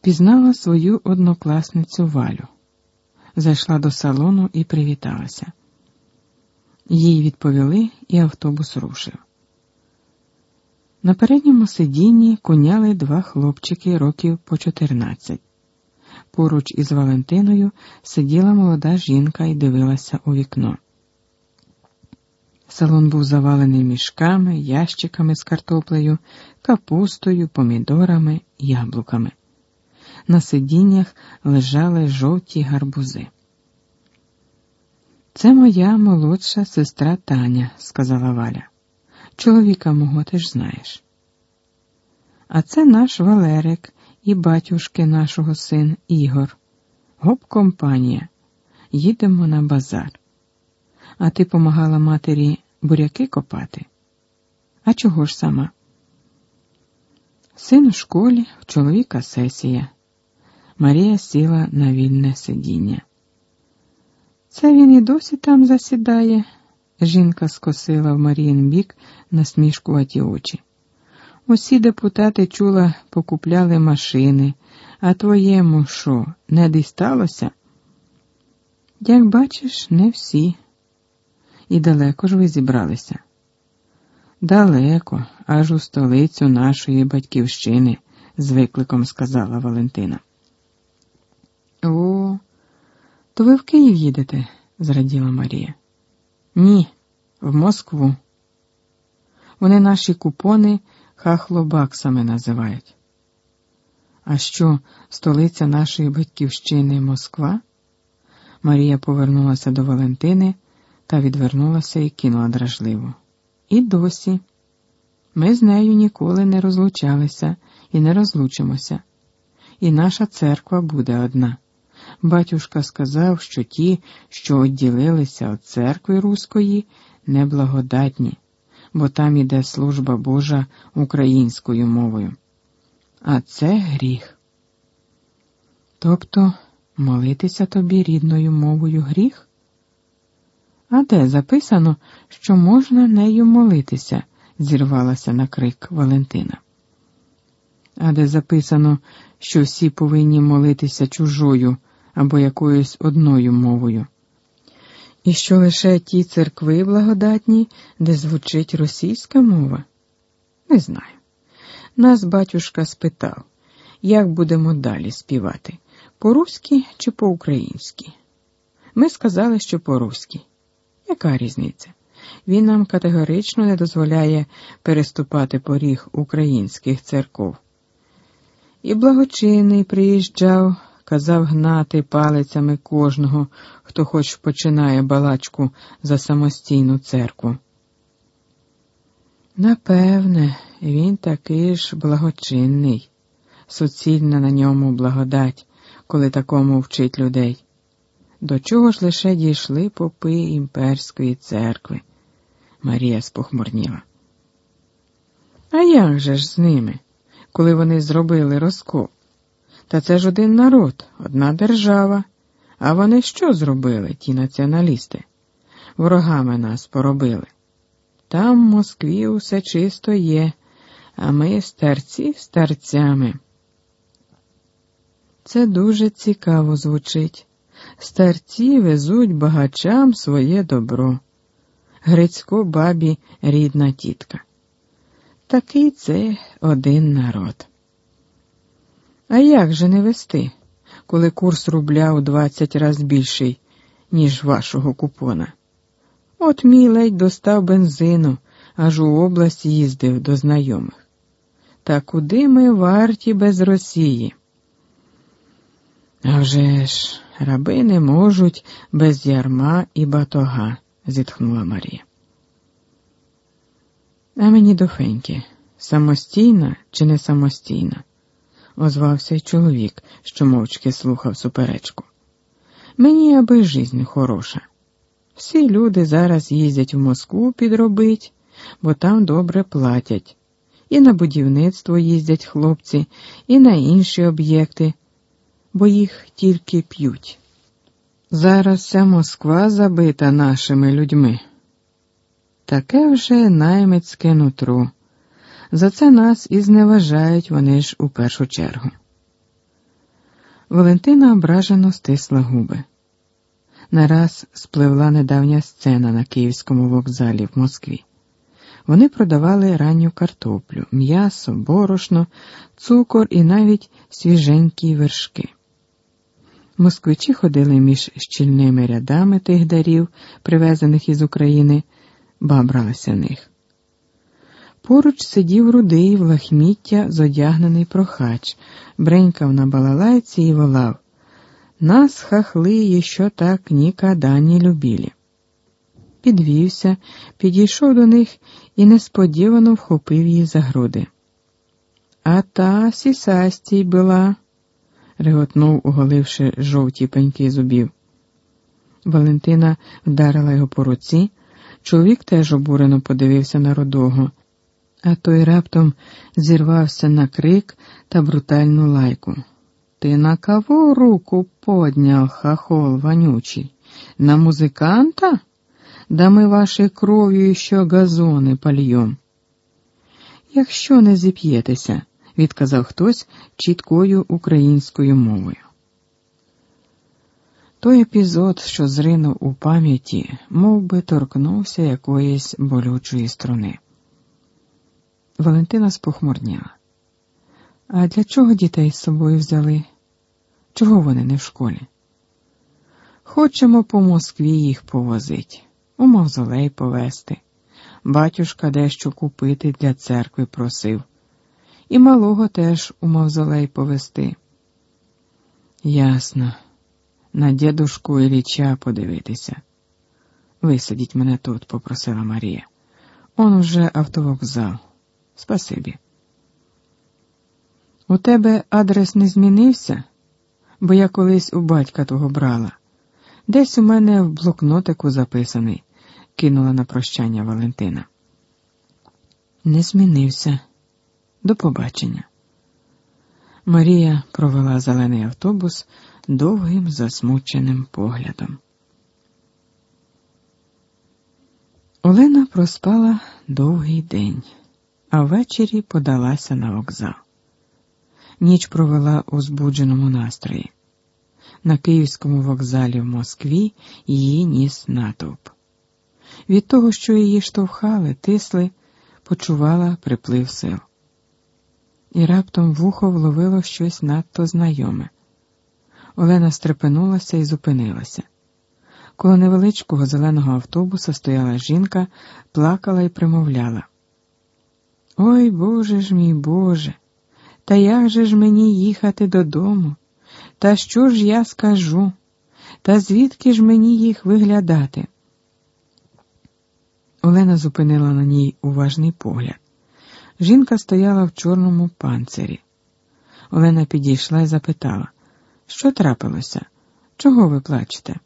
Пізнала свою однокласницю Валю, зайшла до салону і привіталася. Їй відповіли, і автобус рушив. На передньому сидінні куняли два хлопчики років по 14. Поруч із Валентиною сиділа молода жінка і дивилася у вікно. Салон був завалений мішками, ящиками з картоплею, капустою, помідорами, яблуками. На сидіннях лежали жовті гарбузи. Це моя молодша сестра Таня, сказала Валя. Чоловіка мого ти ж знаєш. А це наш Валерик і батюшки нашого син Ігор. Гоп компанія. Їдемо на базар. А ти помагала матері буряки копати? А чого ж сама? Син у школі, в чоловіка сесія. Марія сіла на вільне сидіння. Це він і досі там засідає. Жінка скосила в Маріїн бік насмішкуваті очі. Усі депутати чула, покупляли машини, а твоєму що, не дісталося? Як бачиш, не всі. І далеко ж ви зібралися. Далеко, аж у столицю нашої батьківщини, з викликом сказала Валентина. То ви в Київ їдете? зраділа Марія. Ні, в Москву. Вони наші купони хахлобаксами називають. А що, столиця нашої батьківщини Москва? Марія повернулася до Валентини та відвернулася і кинула дражливо. І досі. Ми з нею ніколи не розлучалися і не розлучимося. І наша церква буде одна. Батюшка сказав, що ті, що відділилися від церкви руської, неблагодатні, бо там іде служба Божа українською мовою. А це гріх. Тобто молитися тобі рідною мовою гріх? А де записано, що можна нею молитися? зірвалася на крик Валентина. А де записано, що всі повинні молитися чужою або якоюсь одною мовою, і що лише ті церкви благодатні, де звучить російська мова? Не знаю. Нас батюшка спитав, як будемо далі співати, по-руськи чи по-українськи. Ми сказали, що по-руськи. Яка різниця? Він нам категорично не дозволяє переступати поріг українських церков. І благочинний приїжджав, казав гнати палицями кожного, хто хоч починає балачку за самостійну церкву. Напевне, він такий ж благочинний, суцільна на ньому благодать, коли такому вчить людей. До чого ж лише дійшли попи імперської церкви? Марія спохмурніла. А як же ж з ними, коли вони зробили розкоп? Та це ж один народ, одна держава. А вони що зробили, ті націоналісти? Ворогами нас поробили. Там в Москві усе чисто є, а ми старці старцями. Це дуже цікаво звучить. Старці везуть багачам своє добро. Грицько бабі рідна тітка. Такий це один народ. А як же не вести, коли курс рубля у двадцять раз більший, ніж вашого купона? От мій ледь достав бензину, аж у область їздив до знайомих. Та куди ми варті без Росії? А вже ж, раби не можуть без ярма і батога, зітхнула Марія. А мені до феньки, самостійна чи не самостійна? Озвався й чоловік, що мовчки слухав суперечку. Мені аби жизнь хороша. Всі люди зараз їздять в Москву підробить, бо там добре платять. І на будівництво їздять хлопці, і на інші об'єкти, бо їх тільки п'ють. Зараз вся Москва забита нашими людьми. Таке вже наймецьке нутро. За це нас і зневажають вони ж у першу чергу. Валентина ображено стисла губи. Нараз спливла недавня сцена на Київському вокзалі в Москві. Вони продавали ранню картоплю, м'ясо, борошно, цукор і навіть свіженькі вершки. Москвичі ходили між щільними рядами тих дарів, привезених із України, бабралися них. Поруч сидів рудий в лахміття зодягнений прохач, бренькав на балалайці і волав. Нас хахли що так ніколи не любили. Підвівся, підійшов до них і несподівано вхопив її за груди. А та сісастій була, реготнув, оголивши жовті пеньки зубів. Валентина вдарила його по руці, чоловік теж обурено подивився на родого а той раптом зірвався на крик та брутальну лайку. Ти на кого руку подняв, хахол вонючий? На музиканта? Да ми вашою кров'ю що газони польєм. Якщо не зіп'єтеся, відказав хтось чіткою українською мовою. Той епізод, що зринув у пам'яті, мов би торкнувся якоїсь болючої струни. Валентина спохмурніла. А для чого дітей з собою взяли? Чого вони не в школі? Хочемо по Москві їх повозить, у мавзолей повезти. Батюшка дещо купити для церкви просив, і малого теж у мавзолей повести. Ясно, на дідушку Ілліча подивитися. Висадіть мене тут, попросила Марія. Он уже автовокзал. Спасибі. У тебе адрес не змінився, бо я колись у батька того брала. Десь у мене в блокнотику записаний, кинула на прощання Валентина. Не змінився. До побачення. Марія провела зелений автобус довгим засмученим поглядом. Олена проспала довгий день а ввечері подалася на вокзал. Ніч провела у збудженому настрої. На Київському вокзалі в Москві її ніс натовп. Від того, що її штовхали, тисли, почувала приплив сил. І раптом вухо вловило щось надто знайоме. Олена стрепенулася і зупинилася. Коло невеличкого зеленого автобуса стояла жінка, плакала і примовляла. Ой Боже ж мій Боже, та як же ж мені їхати додому? Та що ж я скажу? Та звідки ж мені їх виглядати? Олена зупинила на ній уважний погляд. Жінка стояла в чорному панцирі. Олена підійшла і запитала, що трапилося? Чого ви плачете?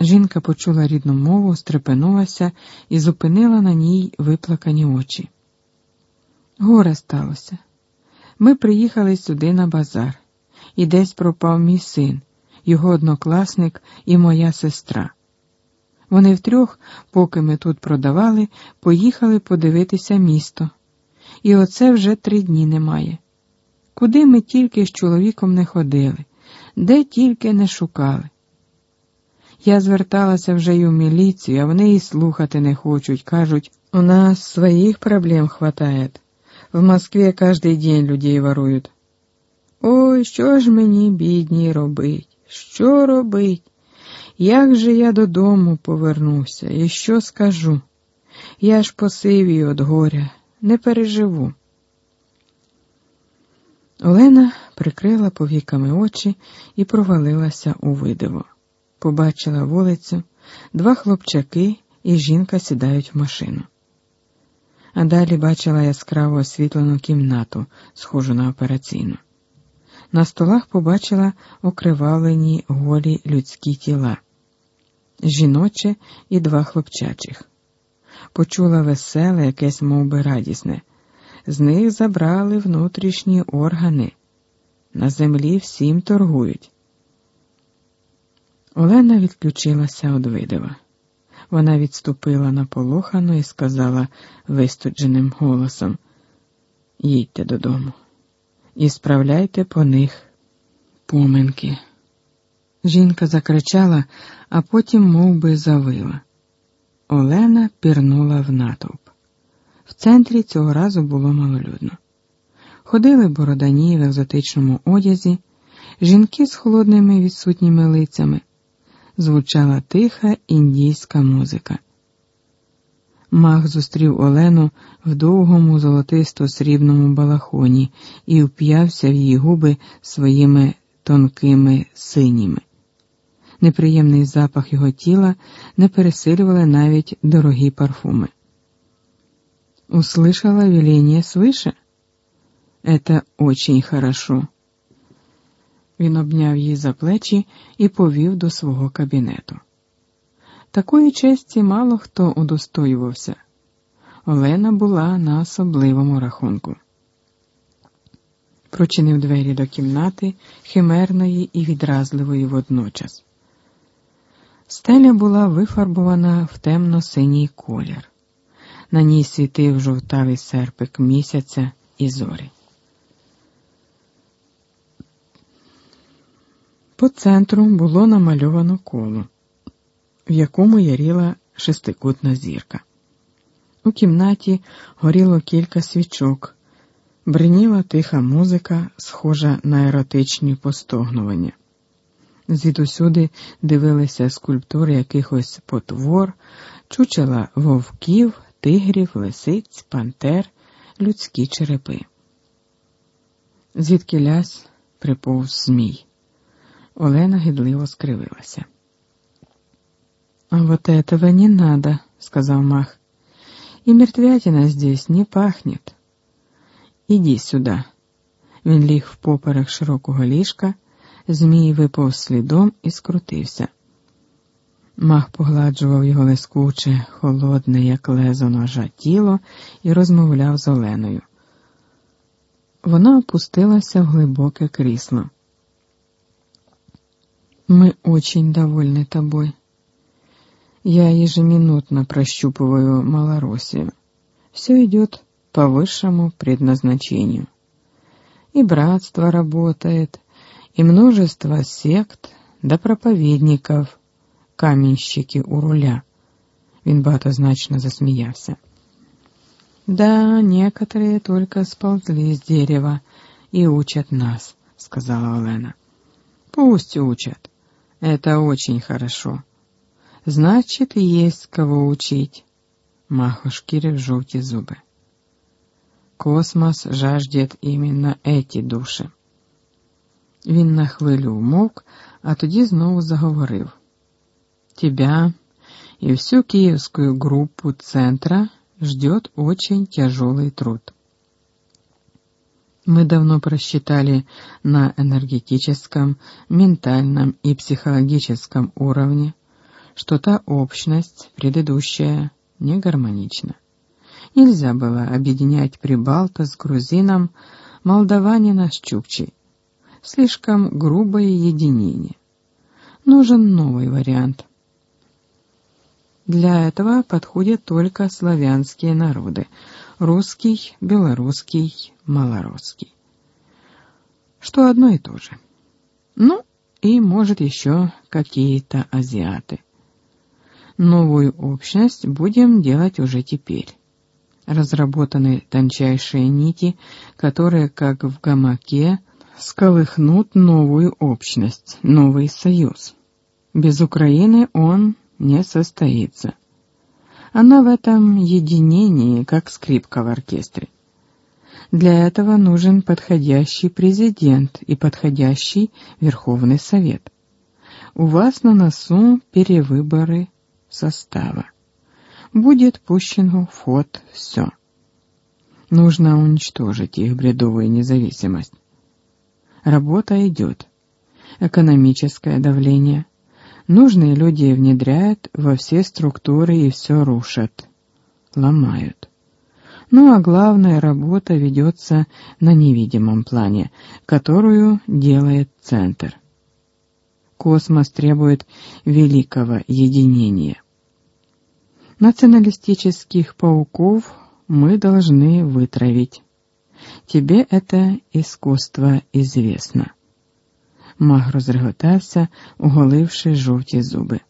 Жінка почула рідну мову, стрепенулася і зупинила на ній виплакані очі. Горе сталося. Ми приїхали сюди на базар, і десь пропав мій син, його однокласник і моя сестра. Вони втрьох, поки ми тут продавали, поїхали подивитися місто. І оце вже три дні немає. Куди ми тільки з чоловіком не ходили, де тільки не шукали. Я зверталася вже й у міліцію, а вони і слухати не хочуть. Кажуть, у нас своїх проблем хватає. В Москві кожен день людей ворують. Ой, що ж мені, бідній, робить? Що робить? Як же я додому повернуся і що скажу? Я ж посивію від горя, не переживу. Олена прикрила повіками очі і провалилася у видиво побачила вулицю, два хлопчаки і жінка сідають в машину. А далі бачила яскраво освітлену кімнату, схожу на операційну. На столах побачила окривавлені голі людські тіла, жіноче і два хлопчачих. Почула веселе, якесь мов би, радісне. З них забрали внутрішні органи. На землі всім торгують. Олена відключилася від видива. Вона відступила наполохано і сказала вистудженим голосом: Їдьте додому і справляйте по них поминки. Жінка закричала, а потім мов би, завила. Олена пірнула в натовп. В центрі цього разу було малолюдно. Ходили бородані в екзотичному одязі, жінки з холодними відсутніми лицями Звучала тиха індійська музика. Мах зустрів Олену в довгому золотисто срібному балахоні і вп'явся в її губи своїми тонкими синіми. Неприємний запах його тіла не пересилювали навіть дорогі парфуми. Услышала веление свыше? Это очень хорошо. Він обняв її за плечі і повів до свого кабінету. Такої честі мало хто удостоювався. Олена була на особливому рахунку. Прочинив двері до кімнати, химерної і відразливої водночас. Стеля була вифарбована в темно-синій колір. На ній світив жовтавий серпик місяця і зорі. По центру було намальовано коло, в якому яріла шестикутна зірка. У кімнаті горіло кілька свічок, бриніла тиха музика, схожа на еротичні постогнування. Звідусюди дивилися скульптури якихось потвор, чучела вовків, тигрів, лисиць, пантер, людські черепи. Звідки лясь приповз змій. Олена гидливо скривилася. А вот этого не надо, сказал Мах. И мертвятина здесь не пахнет. Іди сюди. Він ліг впоперек широкого ліжка, змій випав слідом і скрутився. Мах погладжував його лискуче, холодне, як лезо ножа тіло, і розмовляв з Оленою. Вона опустилася в глибоке крісло. Мы очень довольны тобой. Я ежеминутно прощупываю Малороссию. Все идет по высшему предназначению. И братство работает, и множество сект да проповедников, каменщики у руля. Він багатозначно засмеялся. Да, некоторые только сползли с дерева и учат нас, сказала Олена. Пусть учат. Это очень хорошо. Значит, есть кого учить. Махо шкірив жовті зуби. Космос жаждет именно эти души. Він на хвилю умовк, а тоді знову заговорив. Тебя и всю киевскую группу центра ждет очень тяжелый труд. Мы давно просчитали на энергетическом, ментальном и психологическом уровне, что та общность, предыдущая, не гармонична. Нельзя было объединять Прибалта с грузином, молдаванина с чукчей. Слишком грубое единение. Нужен новый вариант. Для этого подходят только славянские народы – русский, белорусский, малорусский. Что одно и то же. Ну, и, может, еще какие-то азиаты. Новую общность будем делать уже теперь. Разработаны тончайшие нити, которые, как в гамаке, сколыхнут новую общность, новый союз. Без Украины он не состоится. Она в этом единении, как скрипка в оркестре. Для этого нужен подходящий президент и подходящий Верховный Совет. У вас на носу перевыборы состава. Будет пущено в все. Нужно уничтожить их бредовую независимость. Работа идет. Экономическое давление – Нужные люди внедряют во все структуры и все рушат, ломают. Ну а главная работа ведется на невидимом плане, которую делает центр. Космос требует великого единения. Националистических пауков мы должны вытравить. Тебе это искусство известно. Маг розреготався, оголивши жовті зуби.